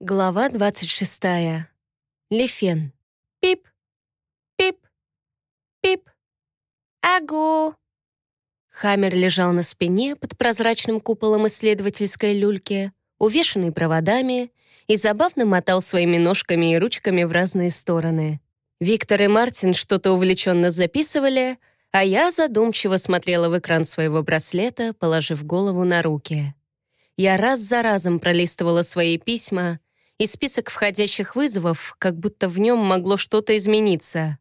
Глава 26. Лефен. Пип, пип, пип. Агу. Хаммер лежал на спине под прозрачным куполом исследовательской люльки, увешанный проводами, и забавно мотал своими ножками и ручками в разные стороны. Виктор и Мартин что-то увлеченно записывали, а я задумчиво смотрела в экран своего браслета, положив голову на руки. Я раз за разом пролистывала свои письма — и список входящих вызовов, как будто в нем могло что-то измениться.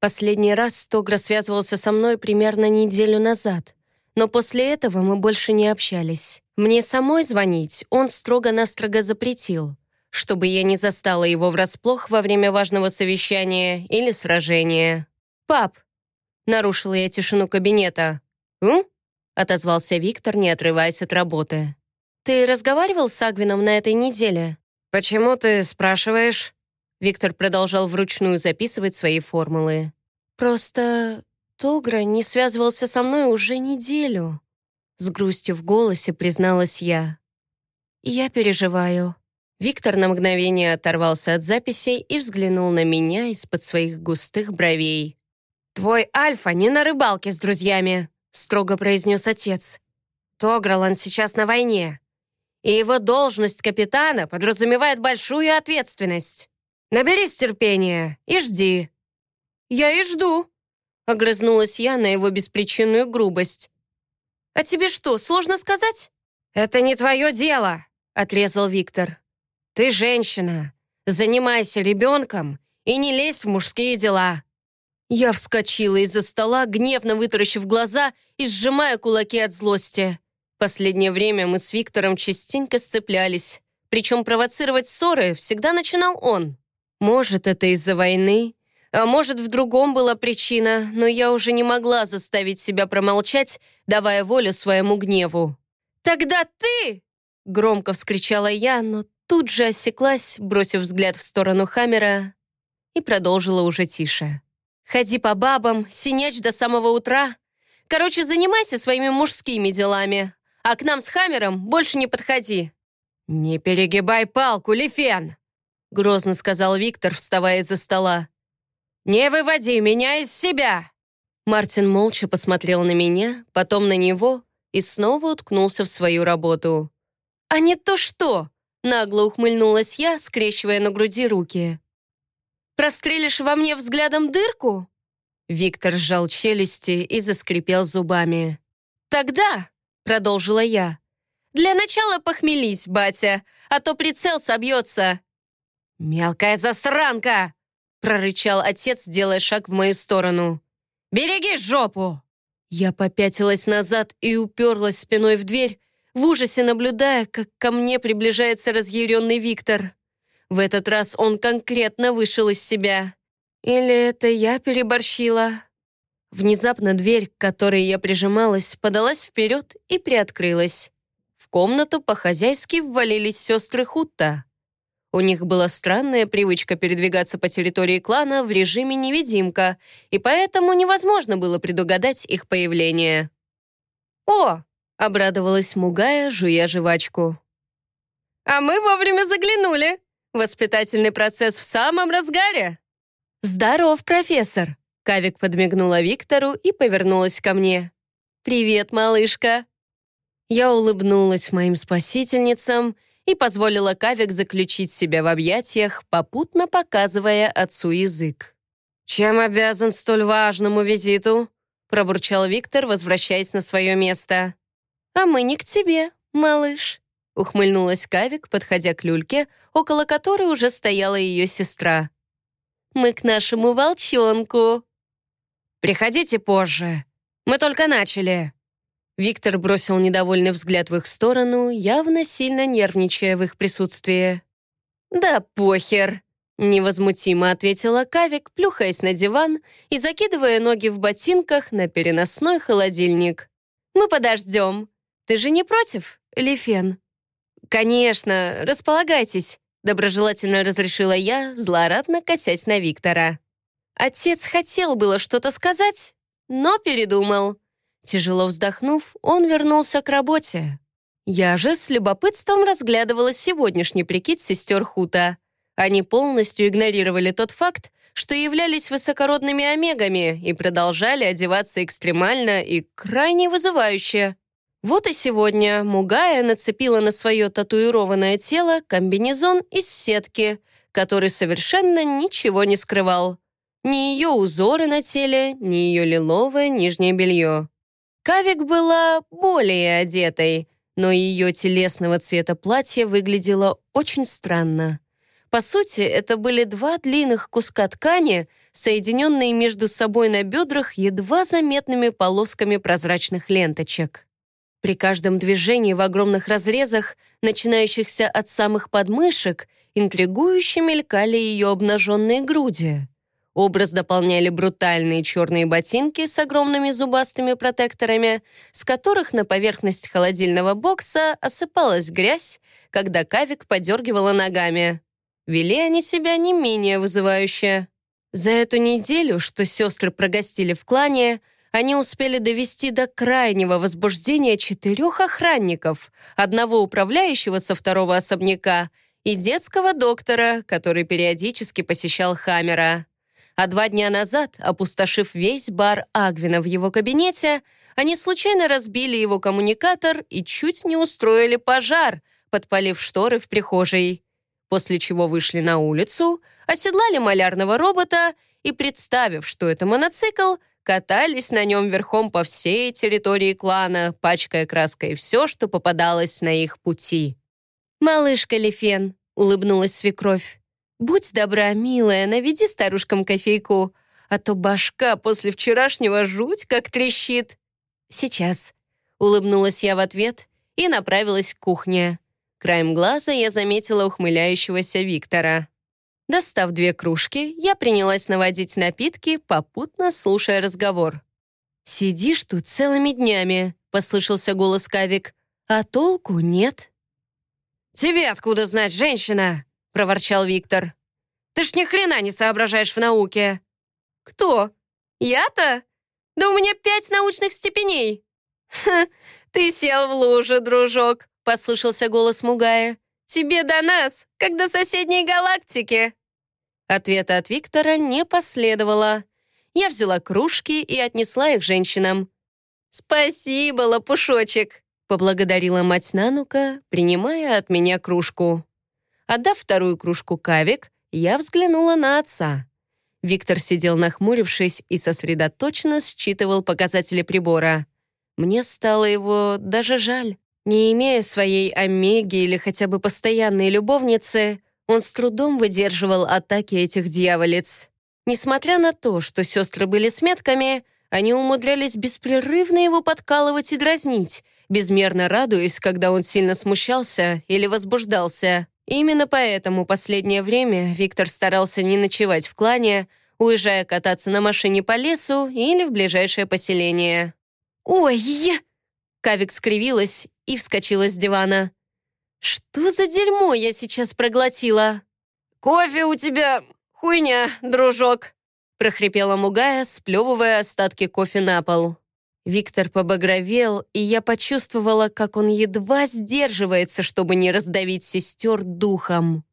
Последний раз Тогра связывался со мной примерно неделю назад, но после этого мы больше не общались. Мне самой звонить он строго-настрого запретил, чтобы я не застала его врасплох во время важного совещания или сражения. «Пап!» — нарушила я тишину кабинета. «М?» — отозвался Виктор, не отрываясь от работы. «Ты разговаривал с Агвином на этой неделе?» «Почему ты спрашиваешь?» Виктор продолжал вручную записывать свои формулы. «Просто Тогра не связывался со мной уже неделю», с грустью в голосе призналась я. «Я переживаю». Виктор на мгновение оторвался от записей и взглянул на меня из-под своих густых бровей. «Твой Альфа не на рыбалке с друзьями», строго произнес отец. «Тогралан сейчас на войне и его должность капитана подразумевает большую ответственность. Наберись терпения и жди». «Я и жду», — огрызнулась я на его беспричинную грубость. «А тебе что, сложно сказать?» «Это не твое дело», — отрезал Виктор. «Ты женщина. Занимайся ребенком и не лезь в мужские дела». Я вскочила из-за стола, гневно вытаращив глаза и сжимая кулаки от злости. Последнее время мы с Виктором частенько сцеплялись, причем провоцировать ссоры всегда начинал он. Может, это из-за войны, а может, в другом была причина, но я уже не могла заставить себя промолчать, давая волю своему гневу. «Тогда ты!» — громко вскричала я, но тут же осеклась, бросив взгляд в сторону Хаммера, и продолжила уже тише. «Ходи по бабам, синячь до самого утра. Короче, занимайся своими мужскими делами, а к нам с Хаммером больше не подходи». «Не перегибай палку, Лифен!» грозно сказал Виктор, вставая из-за стола. «Не выводи меня из себя!» Мартин молча посмотрел на меня, потом на него и снова уткнулся в свою работу. «А не то что!» — нагло ухмыльнулась я, скрещивая на груди руки. «Прострелишь во мне взглядом дырку?» Виктор сжал челюсти и заскрипел зубами. «Тогда продолжила я. «Для начала похмелись, батя, а то прицел собьется». «Мелкая засранка!» прорычал отец, делая шаг в мою сторону. «Береги жопу!» Я попятилась назад и уперлась спиной в дверь, в ужасе наблюдая, как ко мне приближается разъяренный Виктор. В этот раз он конкретно вышел из себя. Или это я переборщила? Внезапно дверь, к которой я прижималась, подалась вперед и приоткрылась. В комнату по-хозяйски ввалились сестры Хутта. У них была странная привычка передвигаться по территории клана в режиме невидимка, и поэтому невозможно было предугадать их появление. «О!» — обрадовалась Мугая, жуя жвачку. «А мы вовремя заглянули. Воспитательный процесс в самом разгаре». «Здоров, профессор!» Кавик подмигнула Виктору и повернулась ко мне. «Привет, малышка!» Я улыбнулась моим спасительницам и позволила Кавик заключить себя в объятиях, попутно показывая отцу язык. «Чем обязан столь важному визиту?» пробурчал Виктор, возвращаясь на свое место. «А мы не к тебе, малыш», ухмыльнулась Кавик, подходя к люльке, около которой уже стояла ее сестра. «Мы к нашему волчонку». «Приходите позже. Мы только начали». Виктор бросил недовольный взгляд в их сторону, явно сильно нервничая в их присутствии. «Да похер», — невозмутимо ответила Кавик, плюхаясь на диван и закидывая ноги в ботинках на переносной холодильник. «Мы подождем. Ты же не против, Лифен?» «Конечно, располагайтесь», — доброжелательно разрешила я, злорадно косясь на Виктора. Отец хотел было что-то сказать, но передумал. Тяжело вздохнув, он вернулся к работе. Я же с любопытством разглядывала сегодняшний прикид сестер Хута. Они полностью игнорировали тот факт, что являлись высокородными омегами и продолжали одеваться экстремально и крайне вызывающе. Вот и сегодня Мугая нацепила на свое татуированное тело комбинезон из сетки, который совершенно ничего не скрывал. Ни ее узоры на теле, ни ее лиловое нижнее белье. Кавик была более одетой, но ее телесного цвета платье выглядело очень странно. По сути, это были два длинных куска ткани, соединенные между собой на бедрах едва заметными полосками прозрачных ленточек. При каждом движении в огромных разрезах, начинающихся от самых подмышек, интригующе мелькали ее обнаженные груди. Образ дополняли брутальные черные ботинки с огромными зубастыми протекторами, с которых на поверхность холодильного бокса осыпалась грязь, когда Кавик подергивала ногами. Вели они себя не менее вызывающе. За эту неделю, что сестры прогостили в клане, они успели довести до крайнего возбуждения четырех охранников, одного управляющего со второго особняка и детского доктора, который периодически посещал Хаммера. А два дня назад, опустошив весь бар Агвина в его кабинете, они случайно разбили его коммуникатор и чуть не устроили пожар, подпалив шторы в прихожей. После чего вышли на улицу, оседлали малярного робота и, представив, что это моноцикл, катались на нем верхом по всей территории клана, пачкая краской все, что попадалось на их пути. «Малышка Лефен», — улыбнулась свекровь, «Будь добра, милая, наведи старушкам кофейку, а то башка после вчерашнего жуть как трещит». «Сейчас», — улыбнулась я в ответ и направилась к кухне. Краем глаза я заметила ухмыляющегося Виктора. Достав две кружки, я принялась наводить напитки, попутно слушая разговор. «Сидишь тут целыми днями», — послышался голос Кавик, «а толку нет». «Тебе откуда знать, женщина?» Проворчал Виктор. «Ты ж ни хрена не соображаешь в науке!» «Кто? Я-то? Да у меня пять научных степеней!» «Ха, ты сел в лужу, дружок!» — послышался голос Мугая. «Тебе до нас, как до соседней галактики!» Ответа от Виктора не последовало. Я взяла кружки и отнесла их женщинам. «Спасибо, лопушочек!» — поблагодарила мать Нанука, принимая от меня кружку. Отдав вторую кружку кавик, я взглянула на отца. Виктор сидел нахмурившись и сосредоточенно считывал показатели прибора. Мне стало его даже жаль. Не имея своей омеги или хотя бы постоянной любовницы, он с трудом выдерживал атаки этих дьяволиц. Несмотря на то, что сестры были сметками, они умудрялись беспрерывно его подкалывать и дразнить, безмерно радуясь, когда он сильно смущался или возбуждался. Именно поэтому последнее время Виктор старался не ночевать в клане, уезжая кататься на машине по лесу или в ближайшее поселение. «Ой!» Кавик скривилась и вскочила с дивана. «Что за дерьмо я сейчас проглотила?» «Кофе у тебя хуйня, дружок!» прохрипела Мугая, сплевывая остатки кофе на пол. Виктор побагровел, и я почувствовала, как он едва сдерживается, чтобы не раздавить сестер духом.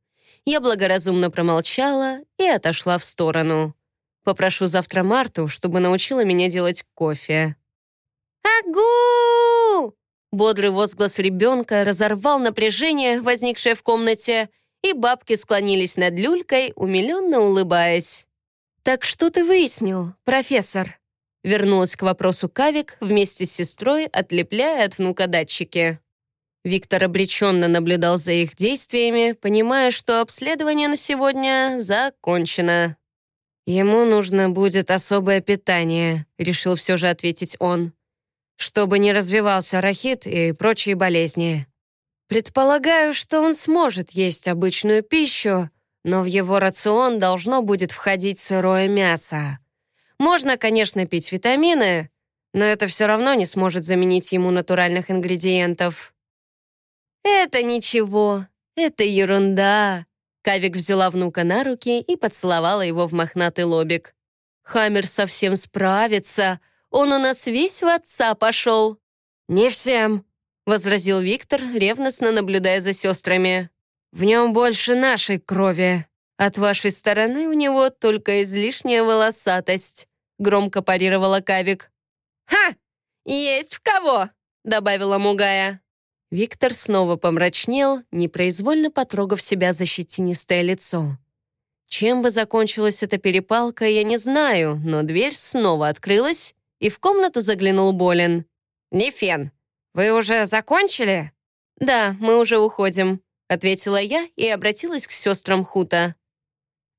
Я благоразумно промолчала и отошла в сторону. Попрошу завтра Марту, чтобы научила меня делать кофе. «Агу!» Бодрый возглас ребенка разорвал напряжение, возникшее в комнате, и бабки склонились над люлькой, умиленно улыбаясь. «Так что ты выяснил, профессор?» Вернулась к вопросу Кавик вместе с сестрой, отлепляя от внука датчики. Виктор обреченно наблюдал за их действиями, понимая, что обследование на сегодня закончено. «Ему нужно будет особое питание», — решил все же ответить он, «чтобы не развивался рахит и прочие болезни. Предполагаю, что он сможет есть обычную пищу, но в его рацион должно будет входить сырое мясо. Можно, конечно, пить витамины, но это все равно не сможет заменить ему натуральных ингредиентов. «Это ничего, это ерунда», Кавик взяла внука на руки и поцеловала его в мохнатый лобик. «Хаммер совсем справится. Он у нас весь в отца пошел». «Не всем», — возразил Виктор, ревностно наблюдая за сестрами. «В нем больше нашей крови. От вашей стороны у него только излишняя волосатость», — громко парировала Кавик. «Ха! Есть в кого!» — добавила Мугая. Виктор снова помрачнел, непроизвольно потрогав себя за щетинистое лицо. Чем бы закончилась эта перепалка, я не знаю, но дверь снова открылась, и в комнату заглянул Болин. «Нефен, вы уже закончили?» «Да, мы уже уходим», — ответила я и обратилась к сестрам Хута.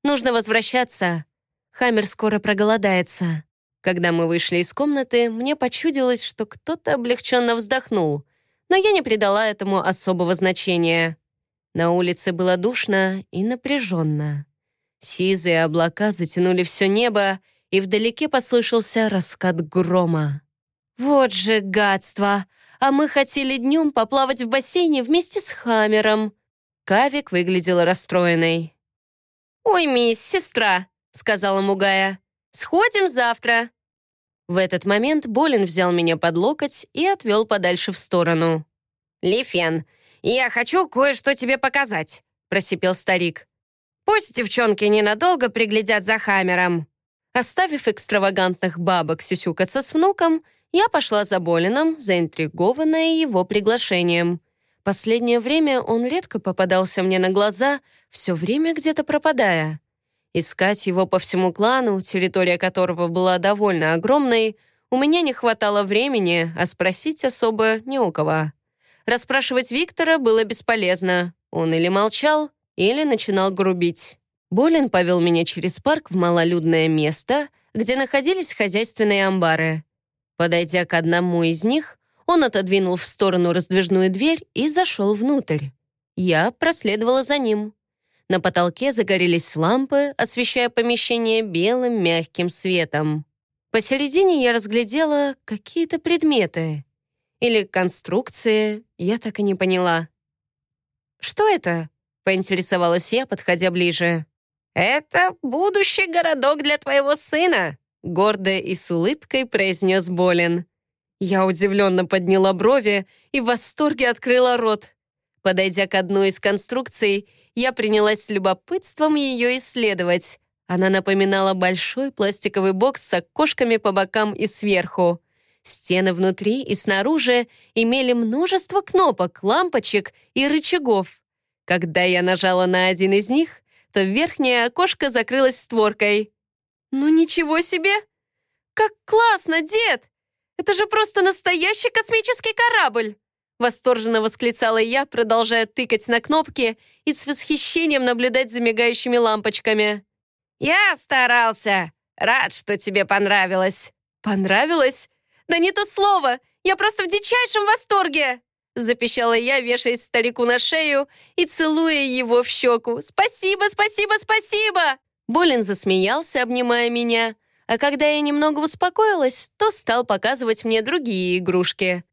«Нужно возвращаться. Хаммер скоро проголодается». Когда мы вышли из комнаты, мне почудилось, что кто-то облегченно вздохнул, но я не придала этому особого значения. На улице было душно и напряженно. Сизые облака затянули все небо, и вдалеке послышался раскат грома. «Вот же гадство! А мы хотели днем поплавать в бассейне вместе с Хамером!» Кавик выглядела расстроенной. «Ой, мисс, сестра!» — сказала Мугая. «Сходим завтра!» В этот момент Болин взял меня под локоть и отвел подальше в сторону. «Лифен, я хочу кое-что тебе показать», — просипел старик. Пусть девчонки ненадолго приглядят за Хамером». Оставив экстравагантных бабок сюсюкаться с внуком, я пошла за Болином, заинтригованная его приглашением. Последнее время он редко попадался мне на глаза, все время где-то пропадая. Искать его по всему клану, территория которого была довольно огромной, у меня не хватало времени, а спросить особо не у кого. Расспрашивать Виктора было бесполезно. Он или молчал, или начинал грубить. Болин повел меня через парк в малолюдное место, где находились хозяйственные амбары. Подойдя к одному из них, он отодвинул в сторону раздвижную дверь и зашел внутрь. Я проследовала за ним. На потолке загорелись лампы, освещая помещение белым мягким светом. Посередине я разглядела какие-то предметы. Или конструкции, я так и не поняла. «Что это?» Поинтересовалась я, подходя ближе. «Это будущий городок для твоего сына», гордо и с улыбкой произнес Болин. Я удивленно подняла брови и в восторге открыла рот. Подойдя к одной из конструкций, я принялась с любопытством ее исследовать. Она напоминала большой пластиковый бокс с окошками по бокам и сверху. Стены внутри и снаружи имели множество кнопок, лампочек и рычагов. Когда я нажала на один из них, то верхнее окошко закрылось створкой. «Ну ничего себе! Как классно, дед! Это же просто настоящий космический корабль!» Восторженно восклицала я, продолжая тыкать на кнопки и с восхищением наблюдать за мигающими лампочками. «Я старался. Рад, что тебе понравилось». «Понравилось? Да не то слово! Я просто в дичайшем восторге!» Запищала я, вешаясь старику на шею и целуя его в щеку. «Спасибо, спасибо, спасибо!» Болин засмеялся, обнимая меня, а когда я немного успокоилась, то стал показывать мне другие игрушки.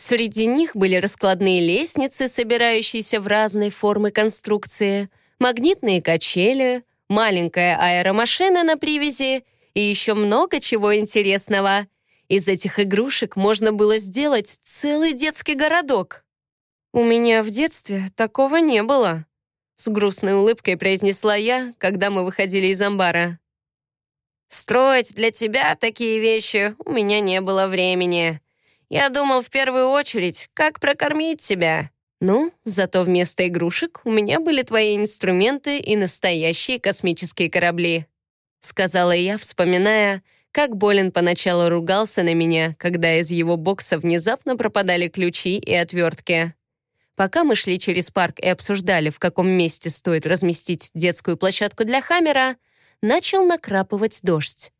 Среди них были раскладные лестницы, собирающиеся в разной формы конструкции, магнитные качели, маленькая аэромашина на привязи и еще много чего интересного — из этих игрушек можно было сделать целый детский городок. «У меня в детстве такого не было», — с грустной улыбкой произнесла я, когда мы выходили из амбара. «Строить для тебя такие вещи у меня не было времени. Я думал в первую очередь, как прокормить тебя. Ну, зато вместо игрушек у меня были твои инструменты и настоящие космические корабли», — сказала я, вспоминая, как Болин поначалу ругался на меня, когда из его бокса внезапно пропадали ключи и отвертки. Пока мы шли через парк и обсуждали, в каком месте стоит разместить детскую площадку для Хаммера, начал накрапывать дождь.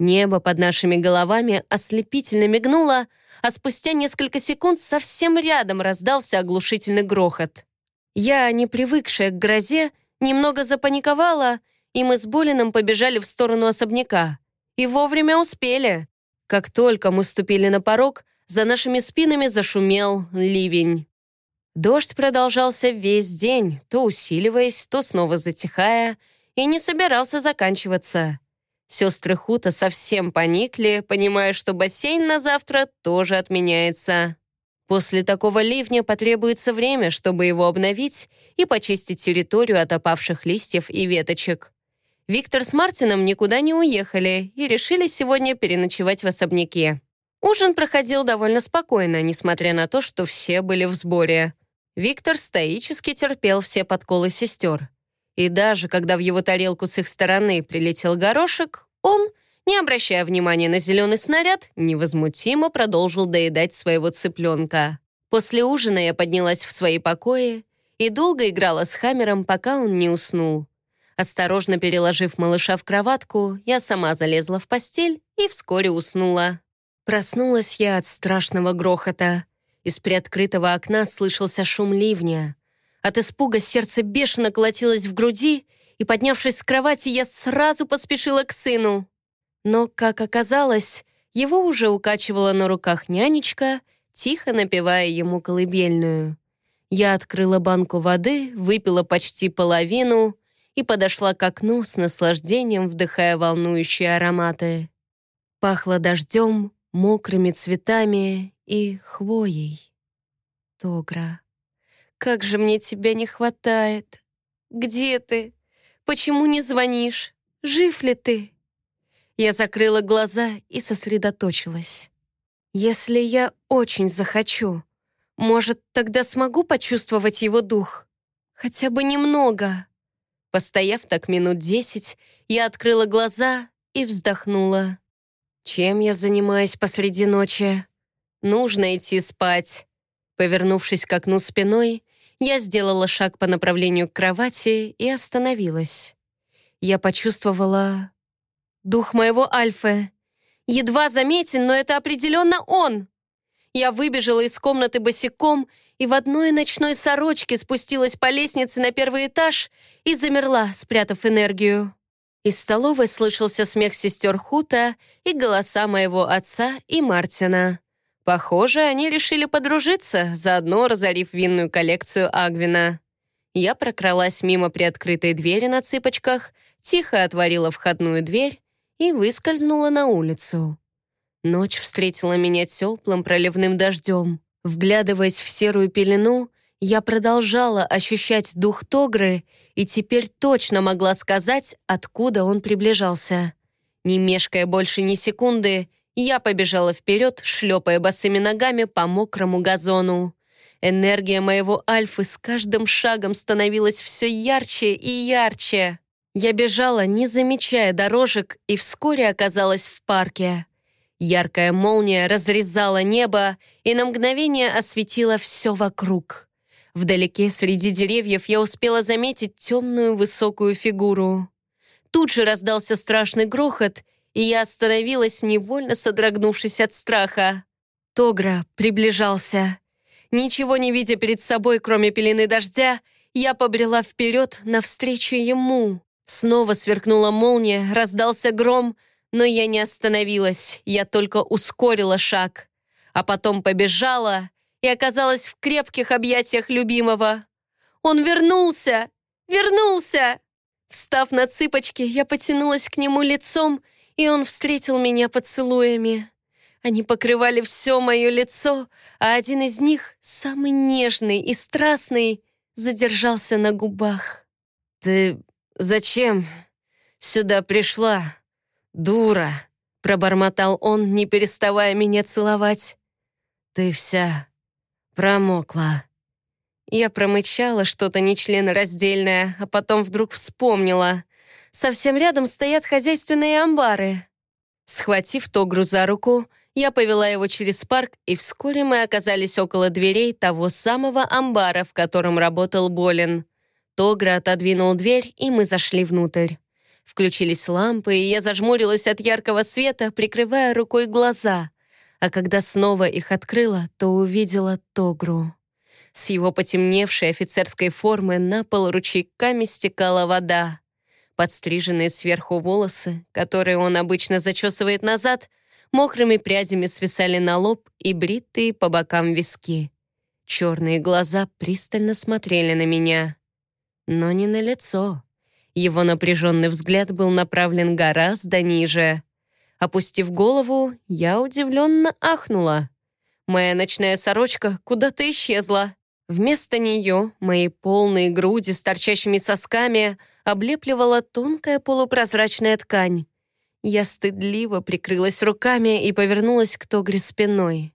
Небо под нашими головами ослепительно мигнуло, а спустя несколько секунд совсем рядом раздался оглушительный грохот. Я, не привыкшая к грозе, немного запаниковала, и мы с Болином побежали в сторону особняка. И вовремя успели. Как только мы ступили на порог, за нашими спинами зашумел ливень. Дождь продолжался весь день, то усиливаясь, то снова затихая, и не собирался заканчиваться. Сестры Хута совсем поникли, понимая, что бассейн на завтра тоже отменяется. После такого ливня потребуется время, чтобы его обновить и почистить территорию от опавших листьев и веточек. Виктор с Мартином никуда не уехали и решили сегодня переночевать в особняке. Ужин проходил довольно спокойно, несмотря на то, что все были в сборе. Виктор стоически терпел все подколы сестер. И даже когда в его тарелку с их стороны прилетел горошек, он, не обращая внимания на зеленый снаряд, невозмутимо продолжил доедать своего цыпленка. После ужина я поднялась в свои покои и долго играла с Хаммером, пока он не уснул. Осторожно переложив малыша в кроватку, я сама залезла в постель и вскоре уснула. Проснулась я от страшного грохота. Из приоткрытого окна слышался шум ливня. От испуга сердце бешено колотилось в груди, и, поднявшись с кровати, я сразу поспешила к сыну. Но, как оказалось, его уже укачивала на руках нянечка, тихо напевая ему колыбельную. Я открыла банку воды, выпила почти половину и подошла к окну с наслаждением, вдыхая волнующие ароматы. Пахло дождем, мокрыми цветами и хвоей. Тогра, как же мне тебя не хватает. Где ты? Почему не звонишь? Жив ли ты? Я закрыла глаза и сосредоточилась. Если я очень захочу, может, тогда смогу почувствовать его дух? Хотя бы немного. Постояв так минут десять, я открыла глаза и вздохнула. Чем я занимаюсь посреди ночи? Нужно идти спать. Повернувшись к окну спиной, я сделала шаг по направлению к кровати и остановилась. Я почувствовала дух моего Альфы. Едва заметен, но это определенно он. Я выбежала из комнаты босиком и в одной ночной сорочке спустилась по лестнице на первый этаж и замерла, спрятав энергию. Из столовой слышался смех сестер Хута и голоса моего отца и Мартина. Похоже, они решили подружиться, заодно разорив винную коллекцию Агвина. Я прокралась мимо приоткрытой двери на цыпочках, тихо отворила входную дверь и выскользнула на улицу. Ночь встретила меня теплым проливным дождем. Вглядываясь в серую пелену, я продолжала ощущать дух Тогры и теперь точно могла сказать, откуда он приближался. Не мешкая больше ни секунды, я побежала вперед, шлепая босыми ногами по мокрому газону. Энергия моего Альфы с каждым шагом становилась все ярче и ярче. Я бежала, не замечая дорожек, и вскоре оказалась в парке. Яркая молния разрезала небо и на мгновение осветила все вокруг. Вдалеке среди деревьев я успела заметить темную высокую фигуру. Тут же раздался страшный грохот, и я остановилась, невольно содрогнувшись от страха. Тогра приближался. Ничего не видя перед собой, кроме пелены дождя, я побрела вперед навстречу ему. Снова сверкнула молния, раздался гром, но я не остановилась, я только ускорила шаг. А потом побежала и оказалась в крепких объятиях любимого. Он вернулся! Вернулся! Встав на цыпочки, я потянулась к нему лицом, и он встретил меня поцелуями. Они покрывали все мое лицо, а один из них, самый нежный и страстный, задержался на губах. «Ты зачем сюда пришла, дура?» пробормотал он, не переставая меня целовать. «Ты вся Промокла. Я промычала что-то нечленораздельное, а потом вдруг вспомнила. Совсем рядом стоят хозяйственные амбары. Схватив Тогру за руку, я повела его через парк, и вскоре мы оказались около дверей того самого амбара, в котором работал Болин. Тогра отодвинул дверь, и мы зашли внутрь. Включились лампы, и я зажмурилась от яркого света, прикрывая рукой глаза а когда снова их открыла, то увидела Тогру. С его потемневшей офицерской формы на пол ручейками стекала вода. Подстриженные сверху волосы, которые он обычно зачесывает назад, мокрыми прядями свисали на лоб и бритые по бокам виски. Черные глаза пристально смотрели на меня. Но не на лицо. Его напряженный взгляд был направлен гораздо ниже. Опустив голову, я удивленно ахнула. Моя ночная сорочка куда-то исчезла. Вместо нее мои полные груди с торчащими сосками облепливала тонкая полупрозрачная ткань. Я стыдливо прикрылась руками и повернулась к Тогре спиной.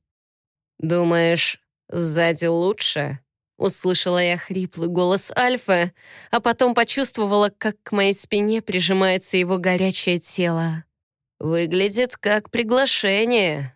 «Думаешь, сзади лучше?» Услышала я хриплый голос Альфа, а потом почувствовала, как к моей спине прижимается его горячее тело. «Выглядит как приглашение».